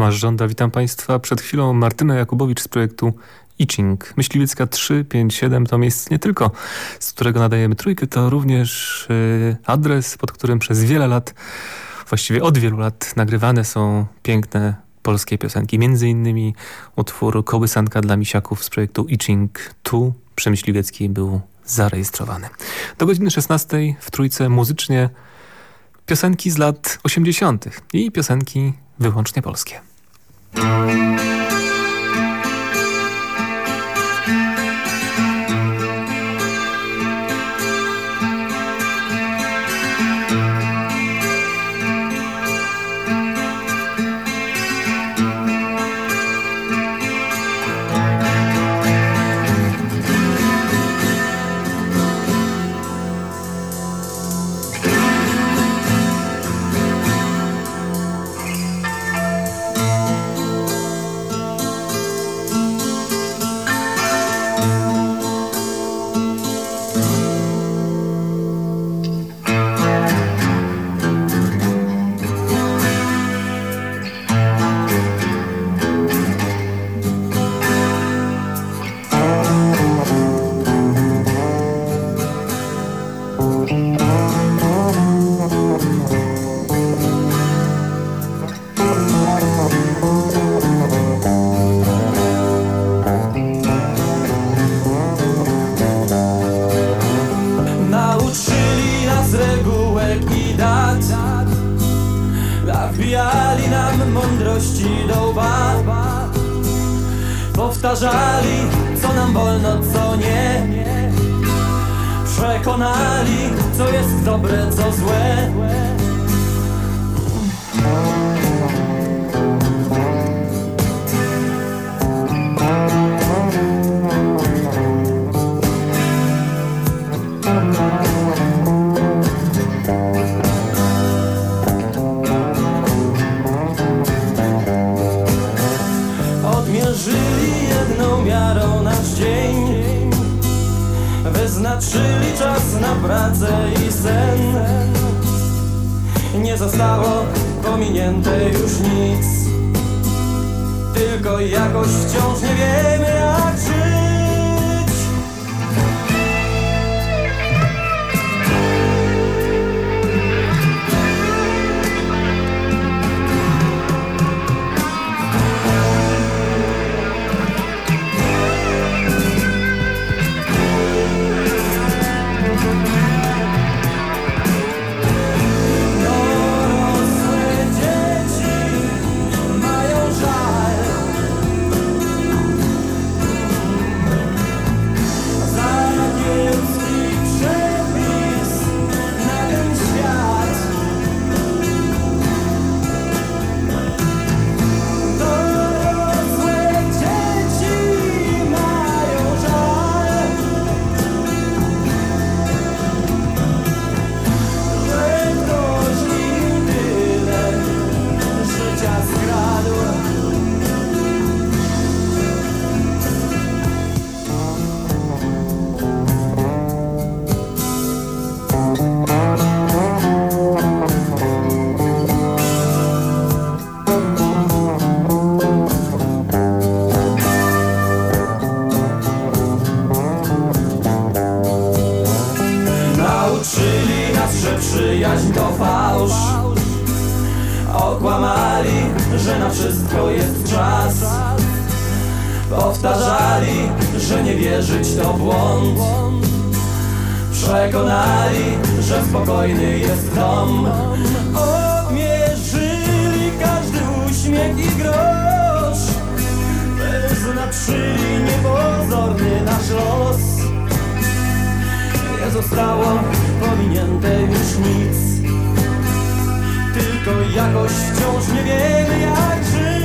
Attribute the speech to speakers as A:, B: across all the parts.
A: Tomasz Żąda, witam Państwa. Przed chwilą Martyna Jakubowicz z projektu Iching. Myśliwiecka 357 to miejsce nie tylko, z którego nadajemy trójkę, to również yy, adres, pod którym przez wiele lat, właściwie od wielu lat nagrywane są piękne polskie piosenki. Między innymi utwór Kołysanka dla misiaków z projektu Iching tu przy Myśliwieckiej był zarejestrowany. Do godziny 16 w trójce muzycznie piosenki z lat 80. i piosenki wyłącznie polskie. Música
B: Czyli czas na pracę i sen. Nie zostało pominięte już nic. Tylko jakoś wciąż nie wiemy jak żyć Powtarzali, że nie wierzyć to błąd. Przekonali, że spokojny jest dom. Odmierzyli każdy uśmiech i grosz. Wyznaczyli niepozorny nasz los. Nie zostało pominięte już nic. Tylko jakoś wciąż nie wiemy jak żyć.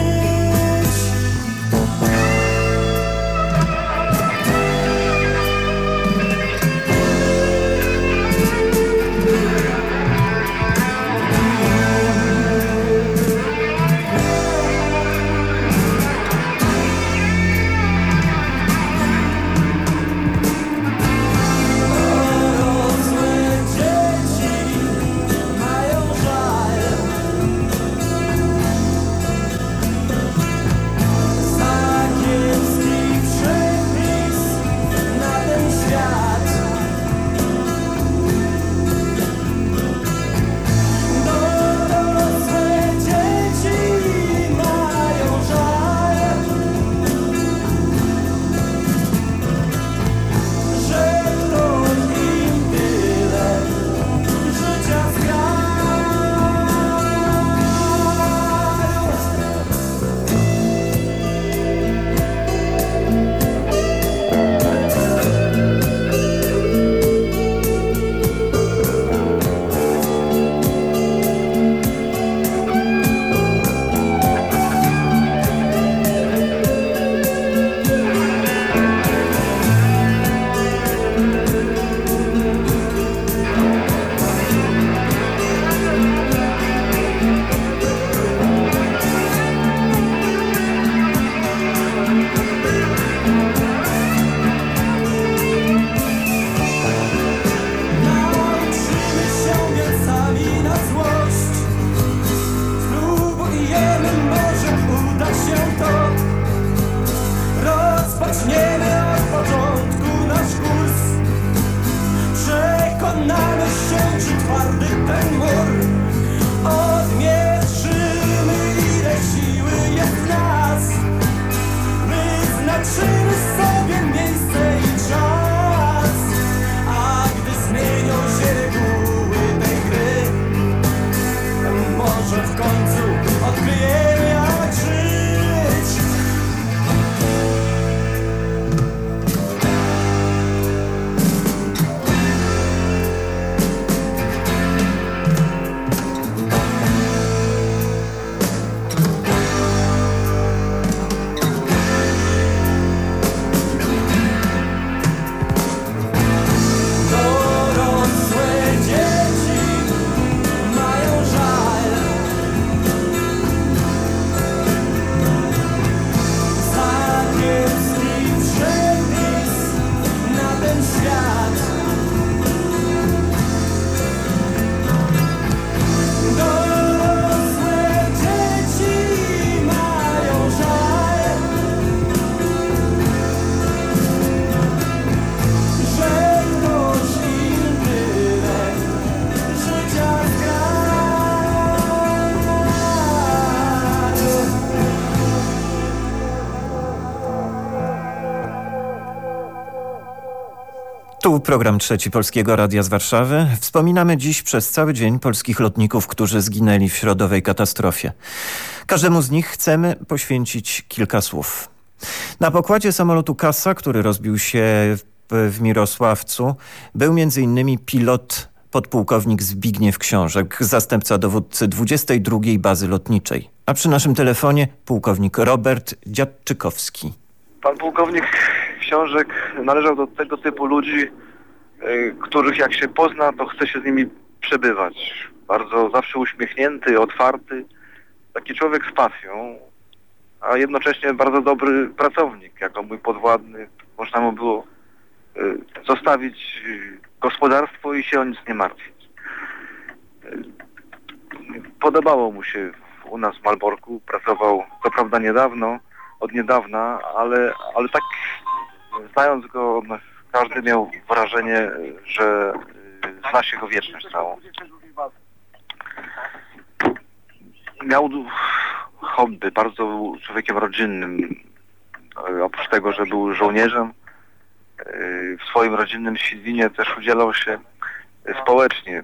C: Program trzeci Polskiego Radia z Warszawy. Wspominamy dziś przez cały dzień polskich lotników, którzy zginęli w środowej katastrofie. Każdemu z nich chcemy poświęcić kilka słów. Na pokładzie samolotu Kasa, który rozbił się w Mirosławcu, był m.in. pilot podpułkownik Zbigniew Książek, zastępca dowódcy 22 Bazy Lotniczej. A przy naszym telefonie pułkownik Robert Dziadczykowski.
D: Pan pułkownik Książek należał do tego typu ludzi, których jak się pozna, to chce się z nimi przebywać. Bardzo zawsze uśmiechnięty, otwarty. Taki człowiek z pasją, a jednocześnie bardzo dobry pracownik, jako mój podwładny. Można mu było y, zostawić y, gospodarstwo i się o nic nie martwić. Y, Podobało mu się u nas w Malborku, pracował co prawda niedawno, od niedawna, ale, ale tak znając go, no, każdy miał wrażenie, że y, zna się go wieczność całą. Miał hobby, bardzo był człowiekiem rodzinnym. Y, Oprócz tego, że był żołnierzem, y, w swoim rodzinnym Świdwinie też udzielał się społecznie.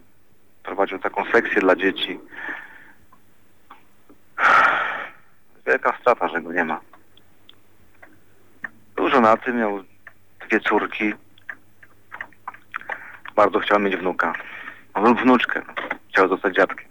D: Prowadził taką sekcję dla dzieci. Wielka strata, że go nie ma. Był żonaty, miał dwie córki. Bardzo chciał mieć wnuka. Wnuczkę. Chciał zostać dziadkiem.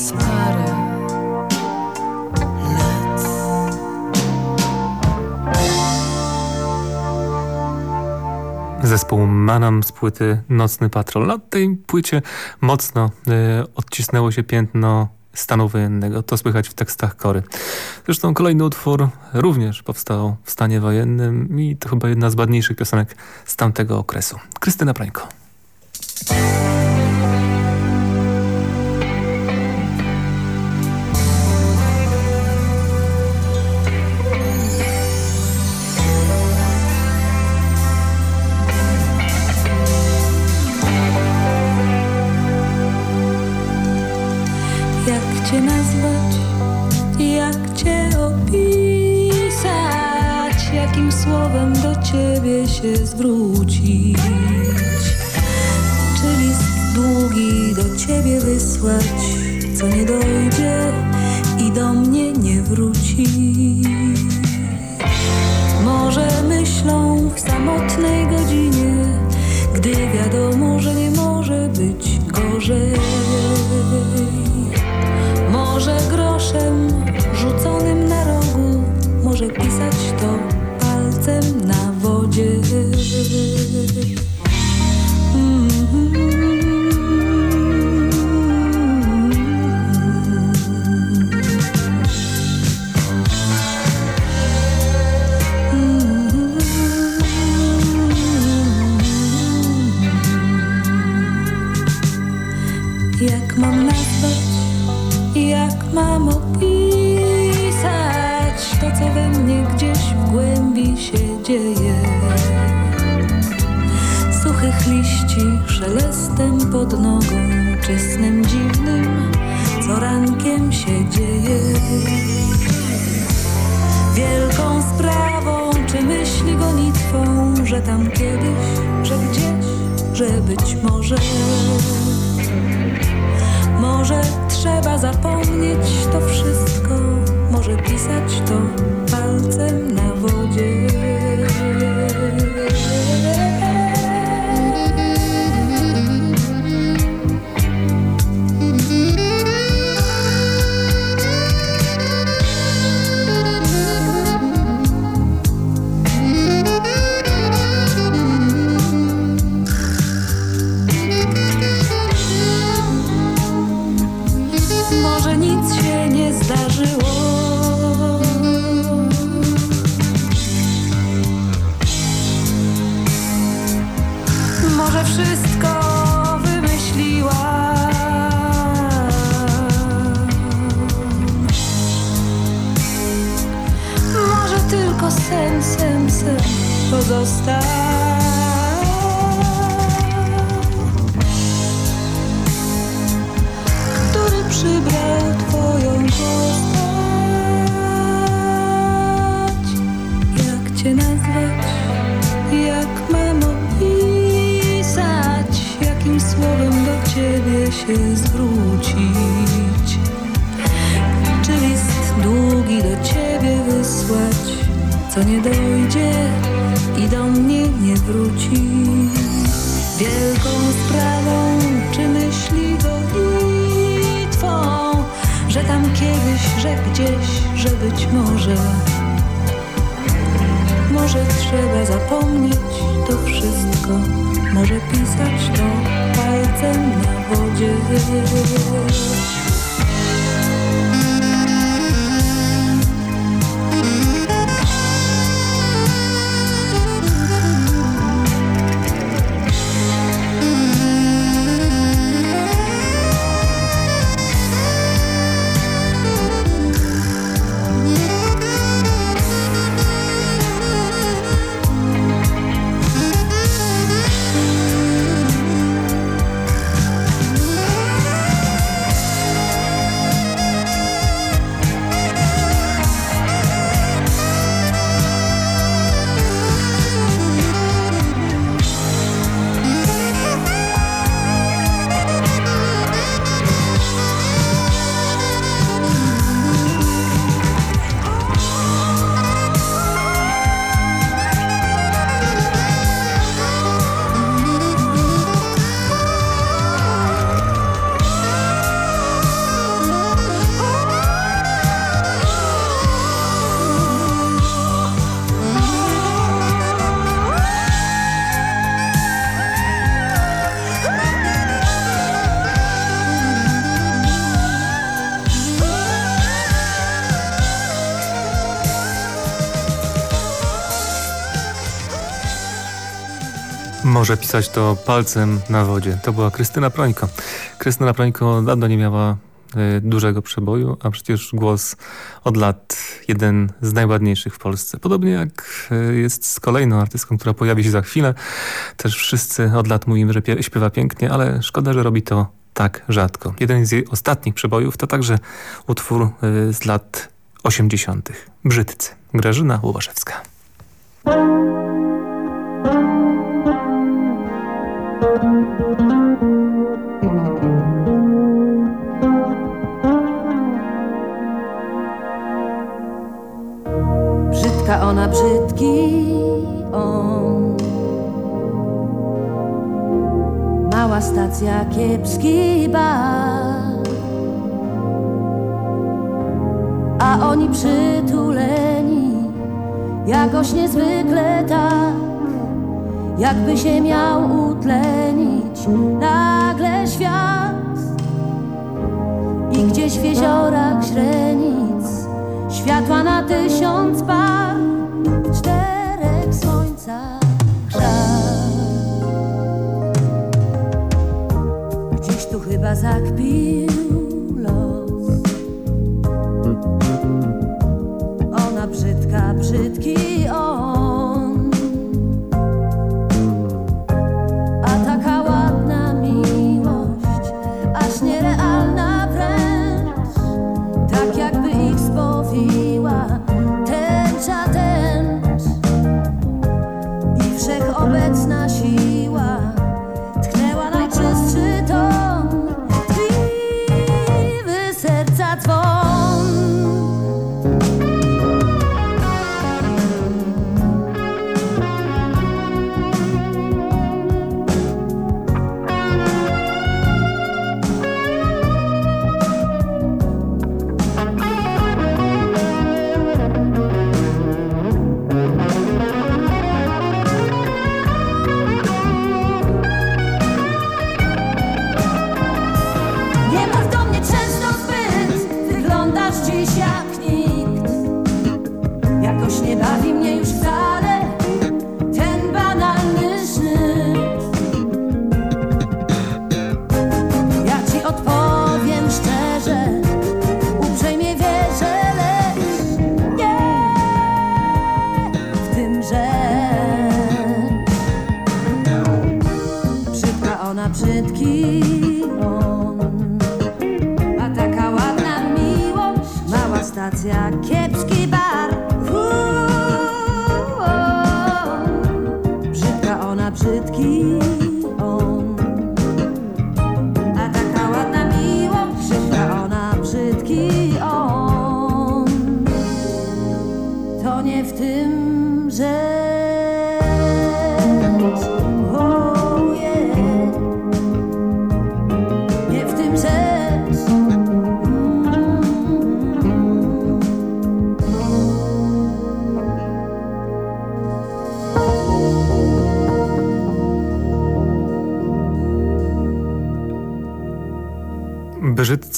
E: przez parę lat.
A: Zespół Manam z płyty Nocny Patrol. Na tej płycie mocno y, odcisnęło się piętno stanu wojennego. To słychać w tekstach Kory. Zresztą kolejny utwór również powstał w stanie wojennym i to chyba jedna z ładniejszych piosenek z tamtego okresu. Krystyna Prańko.
E: Się zwrócić. Czy list długi do ciebie wysłać Co nie dojdzie i do mnie nie wróci? Może myślą w samotnej godzinie Gdy wiadomo, że nie może być gorzej Jak mam nazwać, jak mam opisać to, co we mnie gdzieś w głębi się dzieje suchych liści szelestem pod nogą, czy snem dziwnym, co rankiem się dzieje. Wielką sprawą, czy myśli gonitwą, że tam kiedyś, że gdzieś, że być może. Może trzeba zapomnieć to wszystko, może pisać to palcem na wodzie. się zwrócić. Czy list długi do ciebie wysłać. Co nie dojdzie i do mnie nie wróci. Wielką sprawą czy myśli gonitwą Że tam kiedyś, że gdzieś, że być może może trzeba zapomnieć to wszystko. Może pisać to palcem na wodzie.
A: Może pisać to palcem na wodzie. To była Krystyna Prońko. Krystyna Prońko dawno nie miała y, dużego przeboju, a przecież głos od lat jeden z najładniejszych w Polsce. Podobnie jak y, jest z kolejną artystką, która pojawi się za chwilę. Też wszyscy od lat mówimy, że śpiewa pięknie, ale szkoda, że robi to tak rzadko. Jeden z jej ostatnich przebojów to także utwór y, z lat 80. Brzydcy. Grażyna Łobaszewska.
F: Brzydka ona, brzydki on. Mała stacja, kiepski bar A oni przytuleni Jakoś niezwykle tak Jakby się miał utlenić Nagle świat. I gdzieś w jeziorach źrenic Światła na tysiąc par. Czterech słońcach żar Gdzieś tu chyba zakpił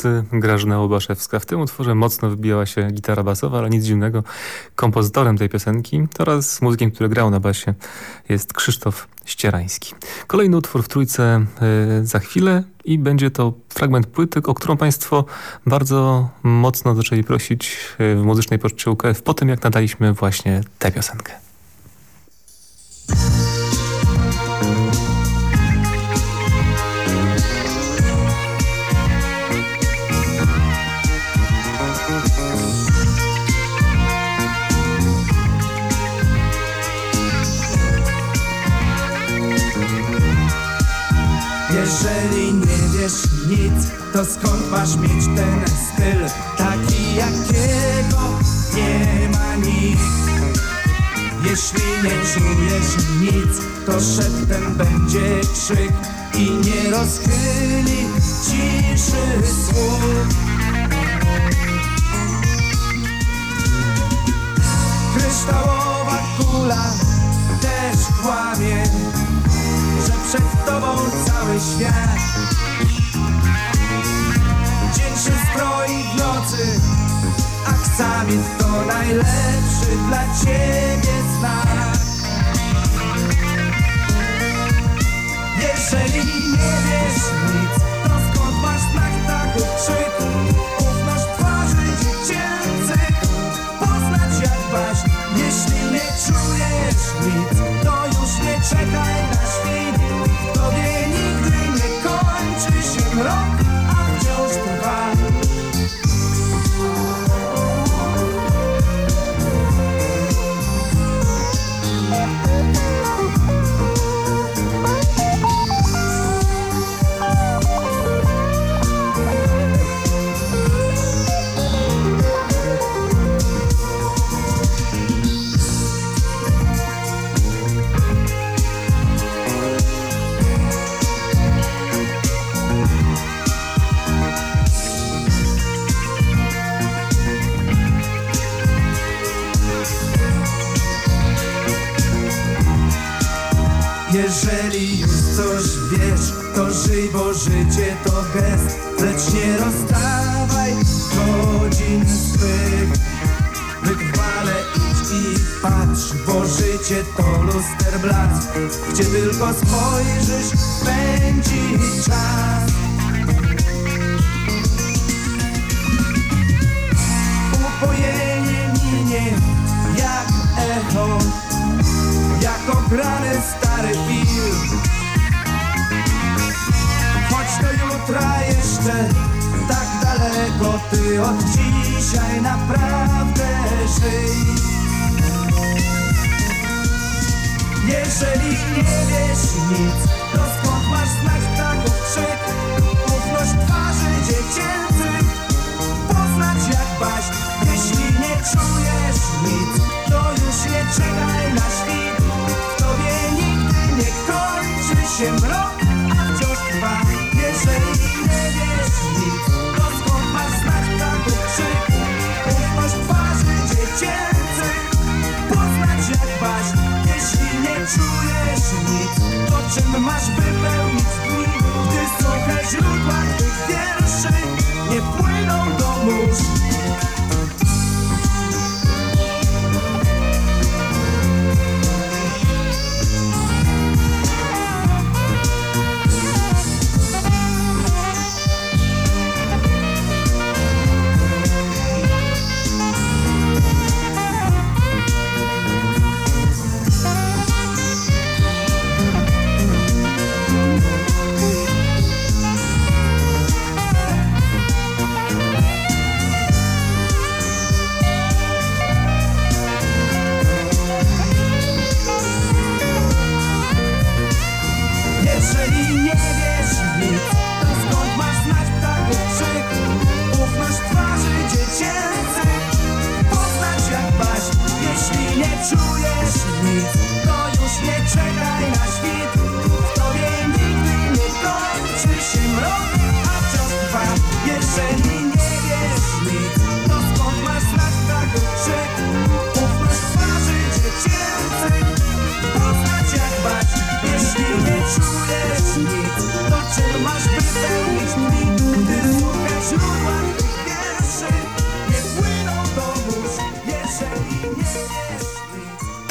A: Brzydcy Grażyna Łobaszewska. W tym utworze mocno wybijała się gitara basowa, ale nic dziwnego. Kompozytorem tej piosenki oraz muzykiem, który grał na basie jest Krzysztof Ścierański. Kolejny utwór w trójce y, za chwilę i będzie to fragment płyty, o którą Państwo bardzo mocno zaczęli prosić y, w muzycznej poczcie UKF po tym, jak nadaliśmy właśnie tę piosenkę.
G: To skąd masz mieć ten styl? Taki jakiego nie ma nikt Jeśli nie czujesz nic, to szeptem będzie krzyk I nie rozchyli ciszy słów Kryształowa kula też kłamie że przed tobą cały świat Czasami to najlepszy dla ciebie znak Jeżeli nie wiesz nic, to skąd masz znak tak okrzyku? Ufność twarzy dziecięcych, poznać jak wasz, jeśli nie czujesz nic bo życie to gest. Lecz nie rozstawaj godzin swych. Wychwale idź i patrz, bo życie to lusterblak, Gdzie tylko spojrzysz, pędzi czas. od dzisiaj naprawdę żyj. Jeżeli nie wiesz nic, to skąd masz znać ptaków krzyk? Ufność twarzy dziecięcych, poznać jak baść. Jeśli nie czujesz nic, to już nie czekaj na świt. W tobie nigdy nie kończy się mrok. But must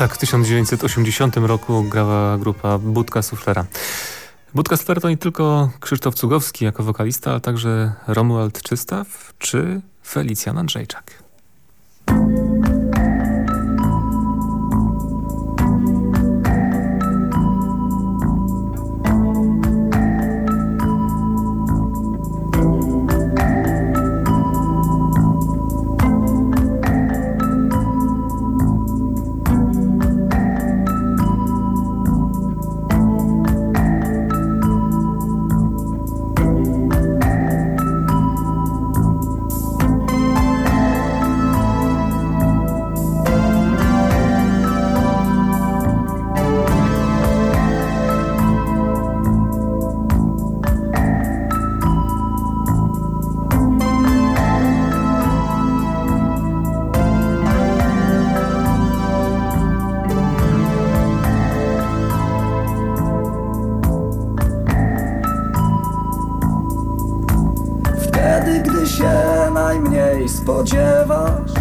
A: Tak, w 1980 roku grała grupa Budka Suflera. Budka Suflera to nie tylko Krzysztof Cugowski jako wokalista, ale także Romuald Czystaw czy Felicjan Andrzejczak.
H: się najmniej spodziewasz.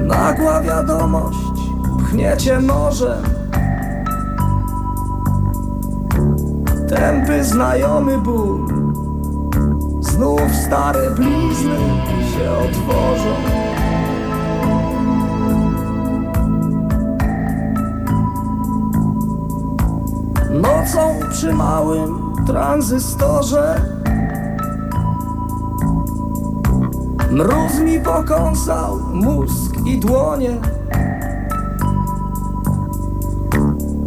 H: Nagła wiadomość pchniecie morzem. Tępy znajomy ból Znów stare blizny się otworzą. Nocą przy małym tranzystorze Mróz mi pokąsał mózg i dłonie.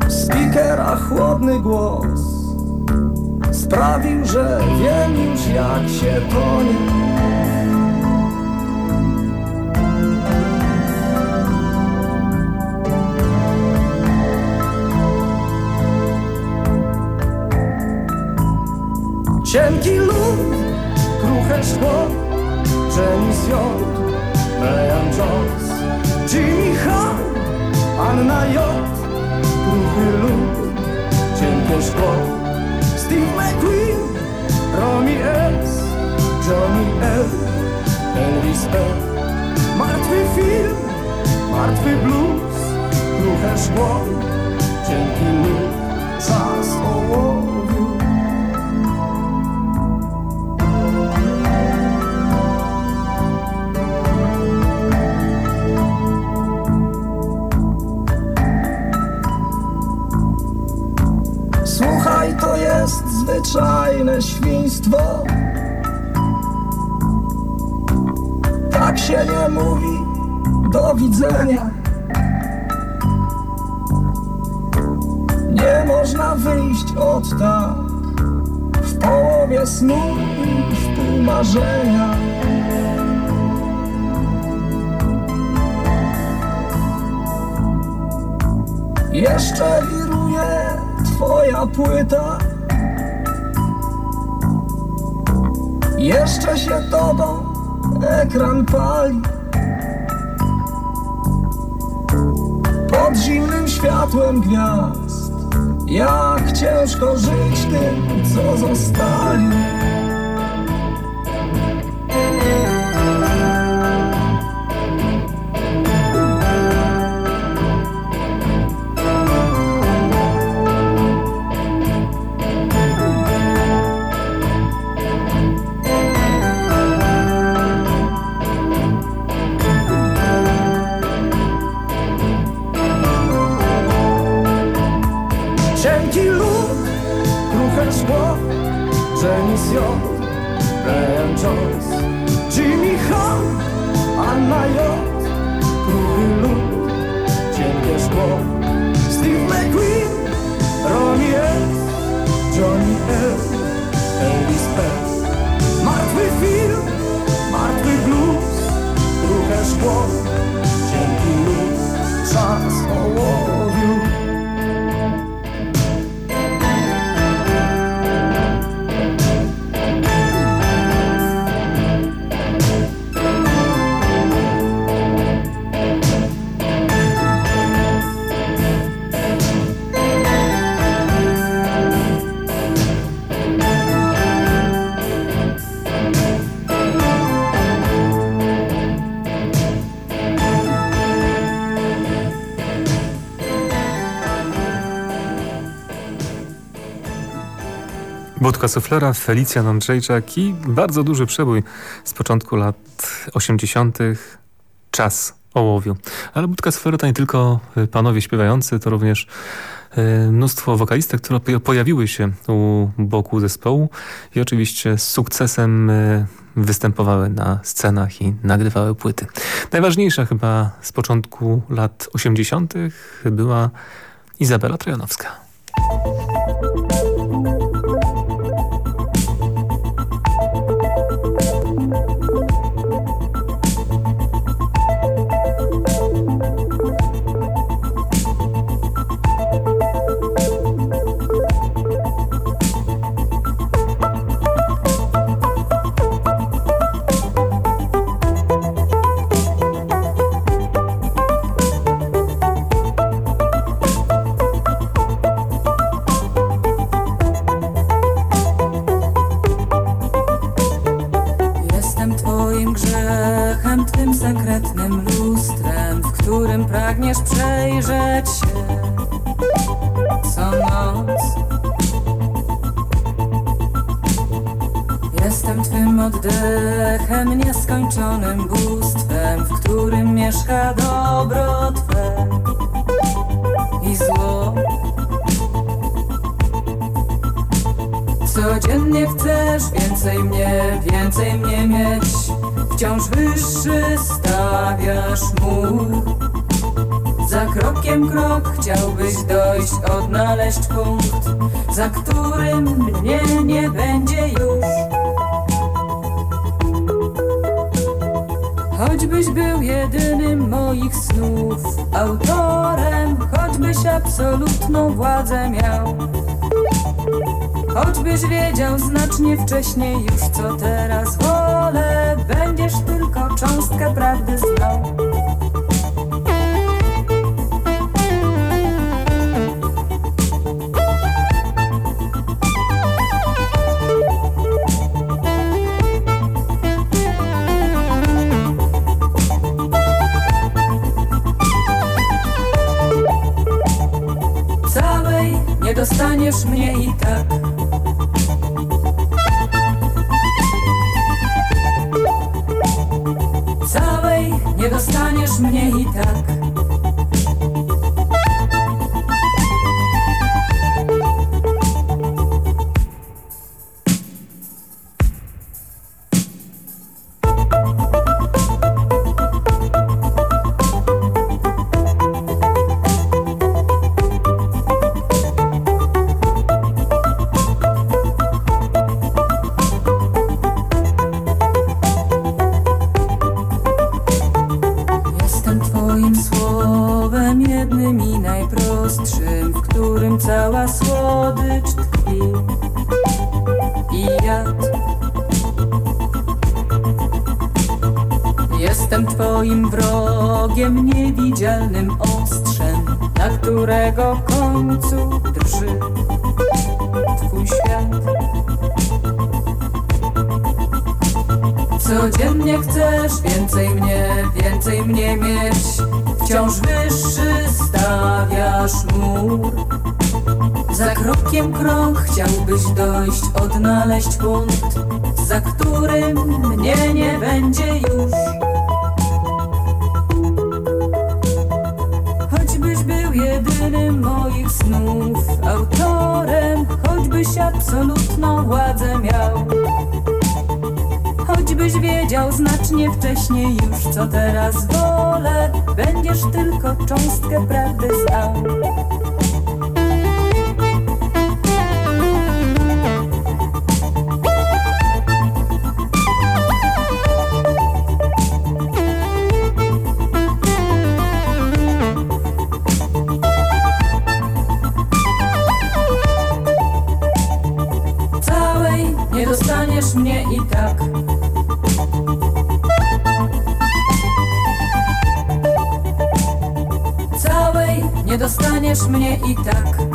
H: Speakera chłodny głos Sprawił, że wiem już jak się tonie. Cienki lód, kruche szkło James Young, Brian Jones Jimmy Hahn, Anna J Kruchy lód, cienkie szkło Steve McQueen, Romy S Johnny L Elvis L Martwy film, martwy blues Kruche szkło, cienki Czas ołowiu zwyczajne świństwo. Tak się nie mówi. Do widzenia. Nie można wyjść od tak. W połowie snu i w pół marzenia. Jeszcze wiruje twoja płyta Jeszcze się tobą ekran pali. Pod zimnym światłem gwiazd Jak ciężko żyć tym, co zostali Szkło, cienki lód Czas ołowiu
A: Budka Suflera, Felicjan Andrzejczak i bardzo duży przebój z początku lat 80. Czas ołowiu. Ale Budka Suflera to nie tylko y, panowie śpiewający, to również y, mnóstwo wokalistek, które po- pojawiły się u boku zespołu i oczywiście z sukcesem y, występowały na scenach i nagrywały płyty. Najważniejsza chyba z początku lat 80. była Izabela Trojanowska.
E: tym sekretnym lustrem, w którym pragniesz przejrzeć się co noc. Jestem twym oddechem, nieskończonym bóstwem, w którym mieszka dobro twe i zło. Codziennie chcesz więcej mnie, więcej mnie mieć Wciąż wyższy stawiasz mur Za krokiem krok chciałbyś dojść, odnaleźć punkt Za którym mnie nie będzie już. Choćbyś był jedynym moich snów Autorem, choćbyś absolutną władzę miał. Choćbyś wiedział znacznie wcześniej już co teraz wolę somos ficar dostaniesz mnie i tak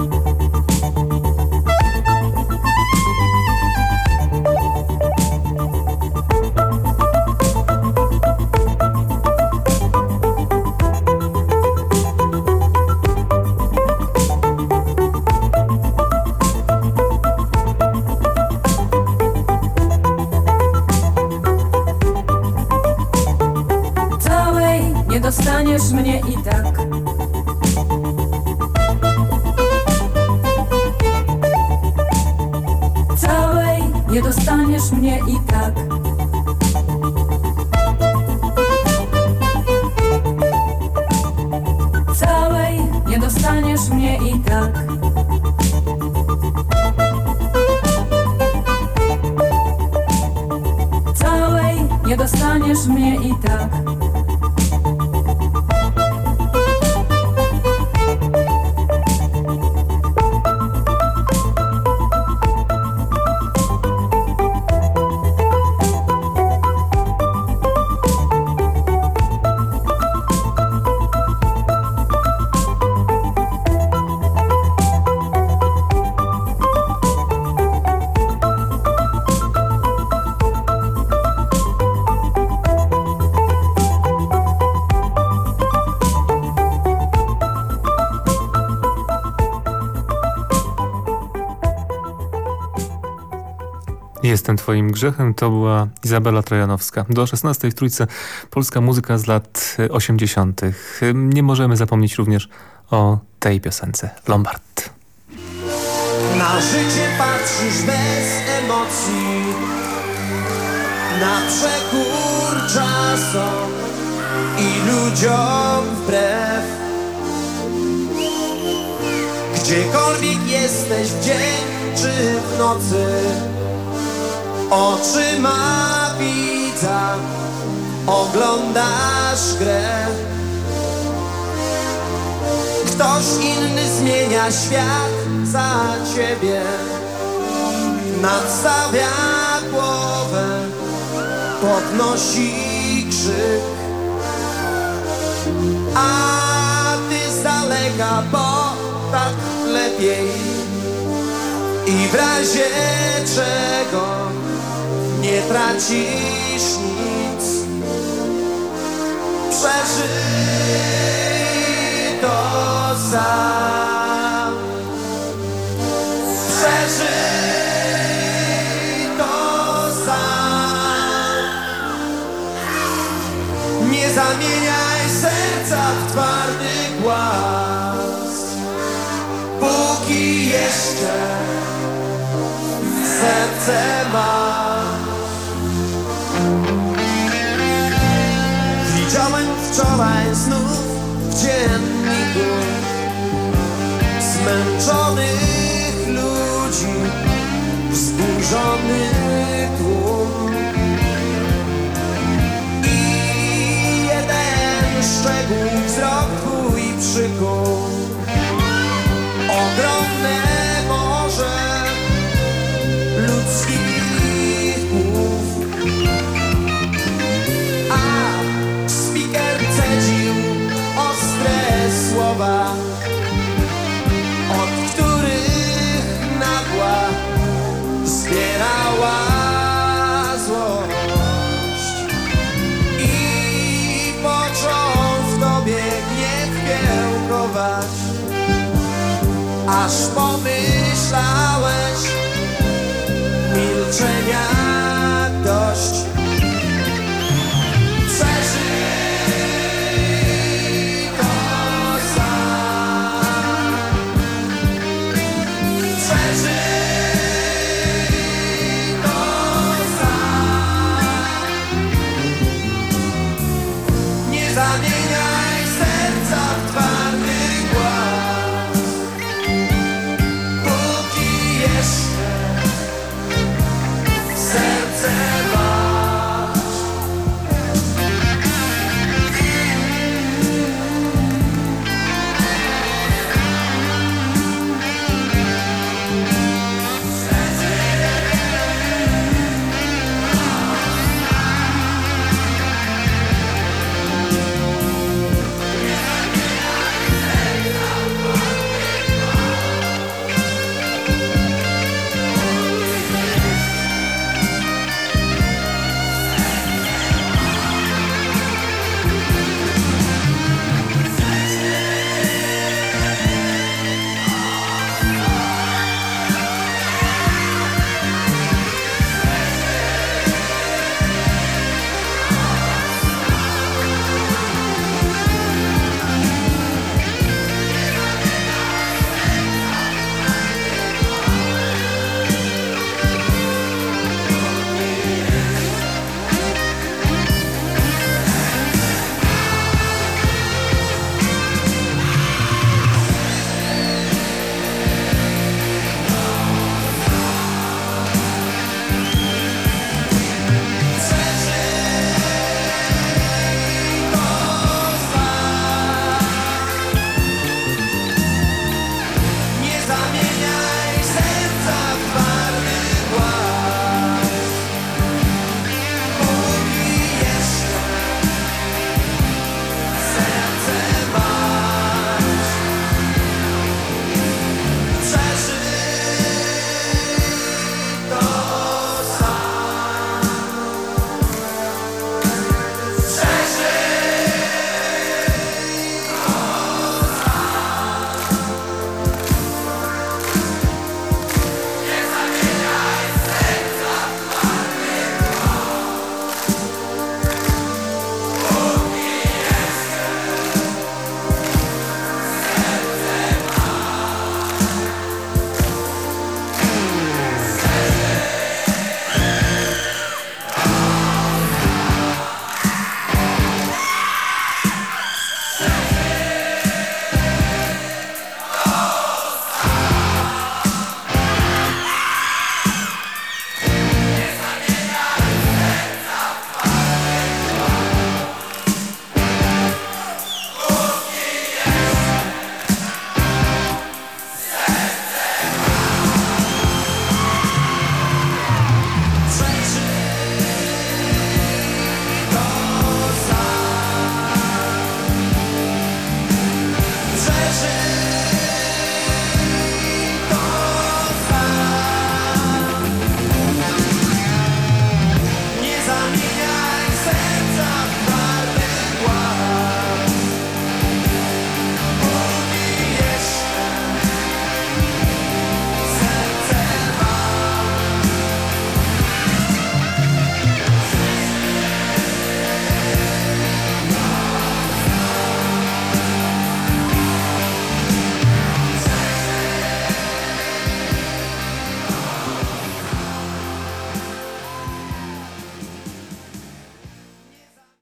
A: Jestem twoim grzechem to była Izabela Trojanowska. Do 16 w trójce polska muzyka z lat 80. Nie możemy zapomnieć również o tej piosence. Lombard.
I: Na życie patrzysz bez emocji Na przekór czasom i ludziom wbrew Gdziekolwiek jesteś w dzień czy w nocy Oczyma widza oglądasz grę. Ktoś inny zmienia świat za ciebie. Nadstawia głowę, podnosi krzyk. A ty z daleka, bo tak lepiej. I w razie czego nie tracisz nic. Przeżyj to sam. Przeżyj to sam. Nie zamieniaj serca w twardy głaz. Póki jeszcze serce masz Widziałem wczoraj znów w dzienniku Zmęczonych ludzi, wzburzony tłum. I jeden szczegół